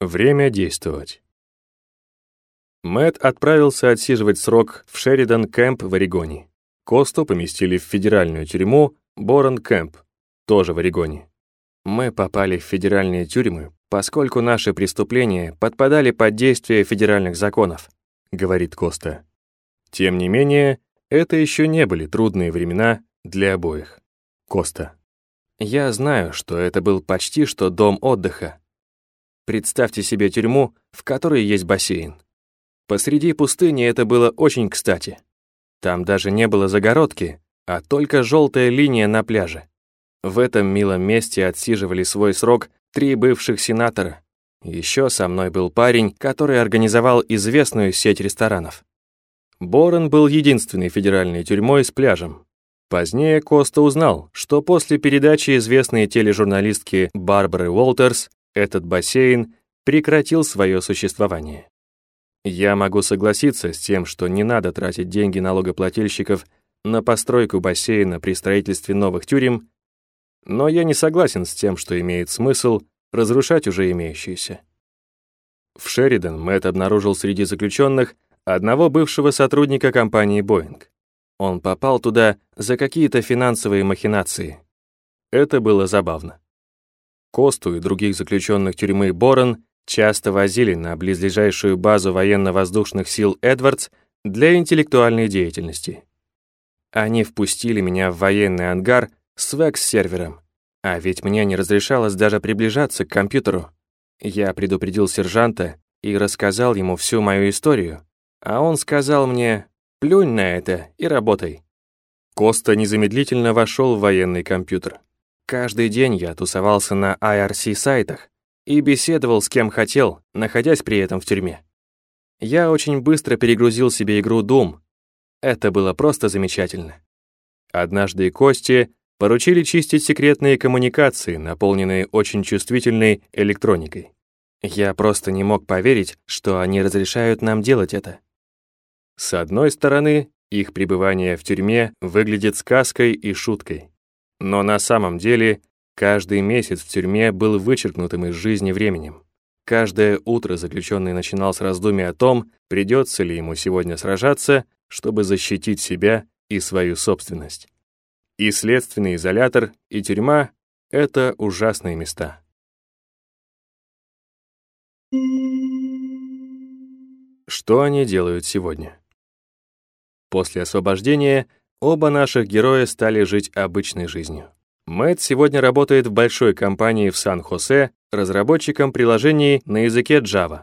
Время действовать. Мэт отправился отсиживать срок в Шеридан Кэмп в Орегоне. Косту поместили в федеральную тюрьму Борон Кэмп, тоже в Орегоне. Мы попали в федеральные тюрьмы, поскольку наши преступления подпадали под действие федеральных законов, говорит Коста. Тем не менее, это еще не были трудные времена для обоих. Коста. Я знаю, что это был почти что дом отдыха. Представьте себе тюрьму, в которой есть бассейн. Посреди пустыни это было очень кстати. Там даже не было загородки, а только желтая линия на пляже. В этом милом месте отсиживали свой срок три бывших сенатора. Еще со мной был парень, который организовал известную сеть ресторанов. Борон был единственной федеральной тюрьмой с пляжем. Позднее Коста узнал, что после передачи известной тележурналистки Барбары Уолтерс этот бассейн прекратил свое существование. Я могу согласиться с тем, что не надо тратить деньги налогоплательщиков на постройку бассейна при строительстве новых тюрем, но я не согласен с тем, что имеет смысл разрушать уже имеющиеся. В Шеридан Мэтт обнаружил среди заключенных одного бывшего сотрудника компании Boeing. Он попал туда за какие-то финансовые махинации. Это было забавно. Косту и других заключенных тюрьмы Борон часто возили на близлежащую базу военно-воздушных сил Эдвардс для интеллектуальной деятельности. Они впустили меня в военный ангар с векс-сервером, а ведь мне не разрешалось даже приближаться к компьютеру. Я предупредил сержанта и рассказал ему всю мою историю, а он сказал мне «плюнь на это и работай». Коста незамедлительно вошел в военный компьютер. Каждый день я тусовался на IRC-сайтах, и беседовал с кем хотел, находясь при этом в тюрьме. Я очень быстро перегрузил себе игру Doom. Это было просто замечательно. Однажды Кости поручили чистить секретные коммуникации, наполненные очень чувствительной электроникой. Я просто не мог поверить, что они разрешают нам делать это. С одной стороны, их пребывание в тюрьме выглядит сказкой и шуткой. Но на самом деле Каждый месяц в тюрьме был вычеркнутым из жизни временем. Каждое утро заключенный начинал с раздумий о том, придется ли ему сегодня сражаться, чтобы защитить себя и свою собственность. И следственный изолятор, и тюрьма — это ужасные места. Что они делают сегодня? После освобождения оба наших героя стали жить обычной жизнью. Мэтт сегодня работает в большой компании в Сан-Хосе разработчиком приложений на языке Java.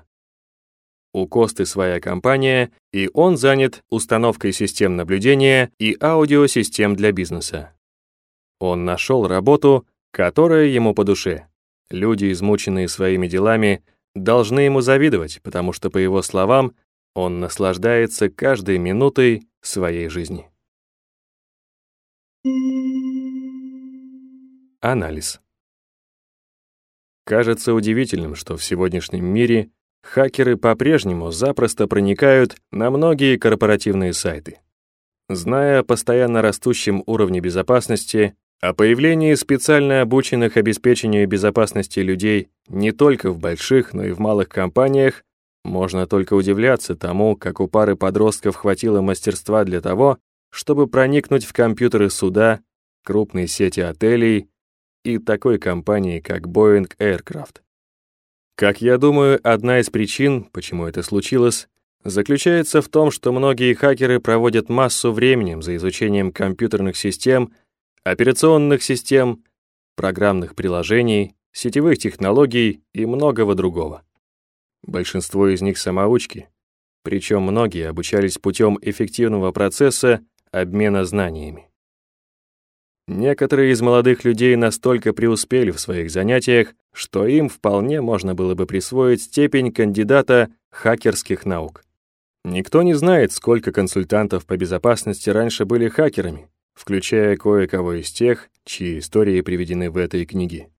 У Косты своя компания, и он занят установкой систем наблюдения и аудиосистем для бизнеса. Он нашел работу, которая ему по душе. Люди, измученные своими делами, должны ему завидовать, потому что, по его словам, он наслаждается каждой минутой своей жизни. Анализ. Кажется удивительным, что в сегодняшнем мире хакеры по-прежнему запросто проникают на многие корпоративные сайты. Зная о постоянно растущем уровне безопасности, о появлении специально обученных обеспечению безопасности людей не только в больших, но и в малых компаниях, можно только удивляться тому, как у пары подростков хватило мастерства для того, чтобы проникнуть в компьютеры суда, крупные сети отелей и такой компании, как Boeing Aircraft. Как я думаю, одна из причин, почему это случилось, заключается в том, что многие хакеры проводят массу времени за изучением компьютерных систем, операционных систем, программных приложений, сетевых технологий и многого другого. Большинство из них самоучки, причем многие обучались путем эффективного процесса обмена знаниями. Некоторые из молодых людей настолько преуспели в своих занятиях, что им вполне можно было бы присвоить степень кандидата хакерских наук. Никто не знает, сколько консультантов по безопасности раньше были хакерами, включая кое-кого из тех, чьи истории приведены в этой книге.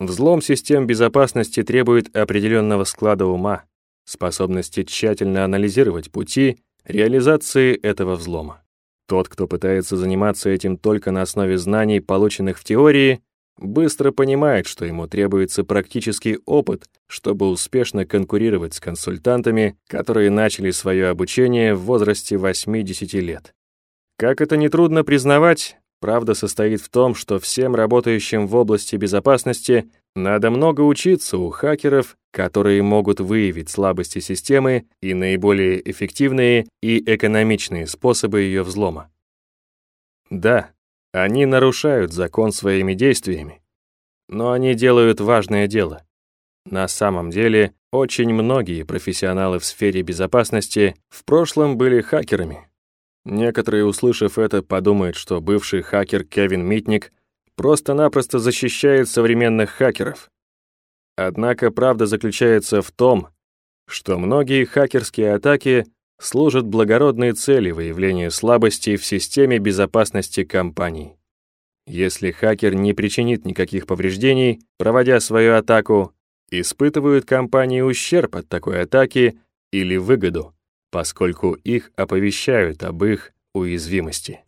Взлом систем безопасности требует определенного склада ума, способности тщательно анализировать пути реализации этого взлома. Тот, кто пытается заниматься этим только на основе знаний, полученных в теории, быстро понимает, что ему требуется практический опыт, чтобы успешно конкурировать с консультантами, которые начали свое обучение в возрасте 8-10 лет. Как это нетрудно признавать, правда состоит в том, что всем работающим в области безопасности надо много учиться у хакеров, которые могут выявить слабости системы и наиболее эффективные и экономичные способы ее взлома. Да, они нарушают закон своими действиями, но они делают важное дело. На самом деле, очень многие профессионалы в сфере безопасности в прошлом были хакерами. Некоторые, услышав это, подумают, что бывший хакер Кевин Митник просто-напросто защищает современных хакеров. Однако правда заключается в том, что многие хакерские атаки служат благородной цели выявления слабостей в системе безопасности компаний. Если хакер не причинит никаких повреждений, проводя свою атаку, испытывают компании ущерб от такой атаки или выгоду, поскольку их оповещают об их уязвимости.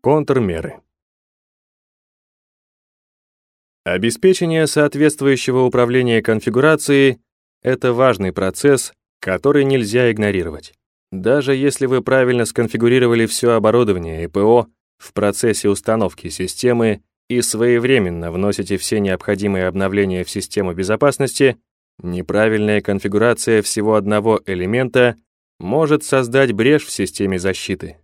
Контрмеры. Обеспечение соответствующего управления конфигурацией — это важный процесс, который нельзя игнорировать. Даже если вы правильно сконфигурировали все оборудование и ПО в процессе установки системы и своевременно вносите все необходимые обновления в систему безопасности, неправильная конфигурация всего одного элемента может создать брешь в системе защиты.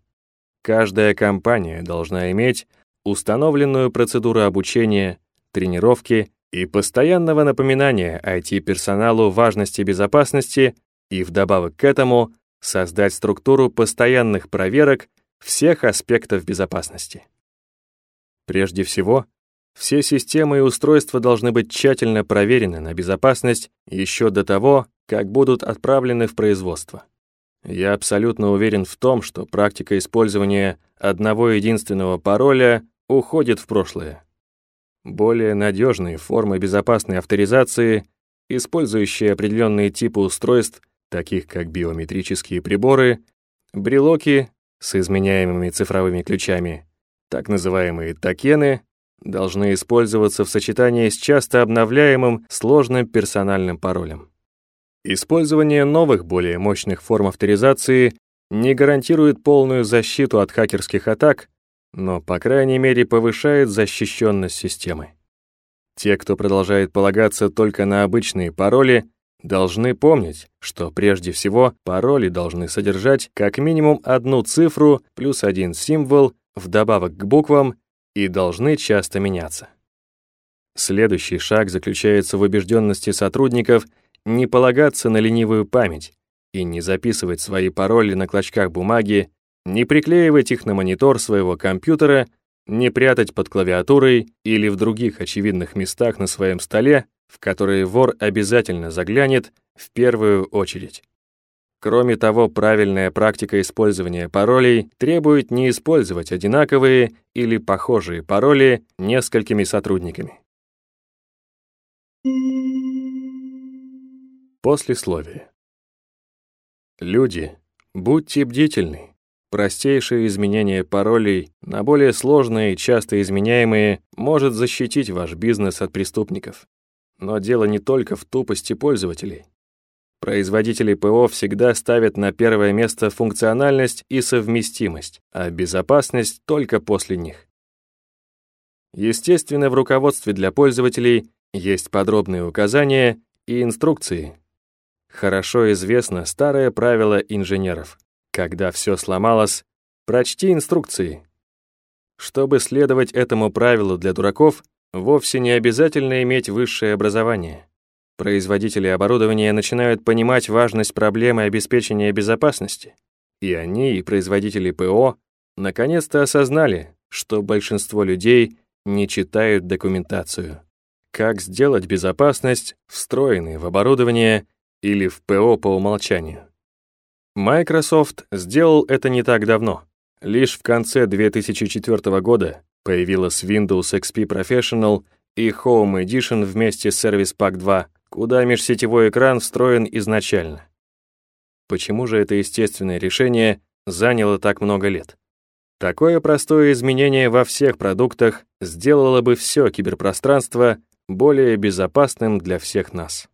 Каждая компания должна иметь установленную процедуру обучения, тренировки и постоянного напоминания IT-персоналу важности безопасности и вдобавок к этому создать структуру постоянных проверок всех аспектов безопасности. Прежде всего, все системы и устройства должны быть тщательно проверены на безопасность еще до того, как будут отправлены в производство. Я абсолютно уверен в том, что практика использования одного единственного пароля уходит в прошлое. Более надежные формы безопасной авторизации, использующие определенные типы устройств, таких как биометрические приборы, брелоки с изменяемыми цифровыми ключами, так называемые токены, должны использоваться в сочетании с часто обновляемым сложным персональным паролем. Использование новых, более мощных форм авторизации не гарантирует полную защиту от хакерских атак, но, по крайней мере, повышает защищенность системы. Те, кто продолжает полагаться только на обычные пароли, должны помнить, что прежде всего пароли должны содержать как минимум одну цифру плюс один символ вдобавок к буквам и должны часто меняться. Следующий шаг заключается в убежденности сотрудников не полагаться на ленивую память и не записывать свои пароли на клочках бумаги не приклеивать их на монитор своего компьютера, не прятать под клавиатурой или в других очевидных местах на своем столе, в которые вор обязательно заглянет в первую очередь. Кроме того, правильная практика использования паролей требует не использовать одинаковые или похожие пароли несколькими сотрудниками. Послесловие. Люди, будьте бдительны. Простейшее изменение паролей на более сложные и часто изменяемые может защитить ваш бизнес от преступников. Но дело не только в тупости пользователей. Производители ПО всегда ставят на первое место функциональность и совместимость, а безопасность только после них. Естественно, в руководстве для пользователей есть подробные указания и инструкции. Хорошо известно старое правило инженеров. Когда все сломалось, прочти инструкции. Чтобы следовать этому правилу для дураков, вовсе не обязательно иметь высшее образование. Производители оборудования начинают понимать важность проблемы обеспечения безопасности, и они, и производители ПО, наконец-то осознали, что большинство людей не читают документацию. Как сделать безопасность, встроенной в оборудование или в ПО по умолчанию. Microsoft сделал это не так давно. Лишь в конце 2004 года появилась Windows XP Professional и Home Edition вместе с Service Pack 2, куда межсетевой экран встроен изначально. Почему же это естественное решение заняло так много лет? Такое простое изменение во всех продуктах сделало бы все киберпространство более безопасным для всех нас.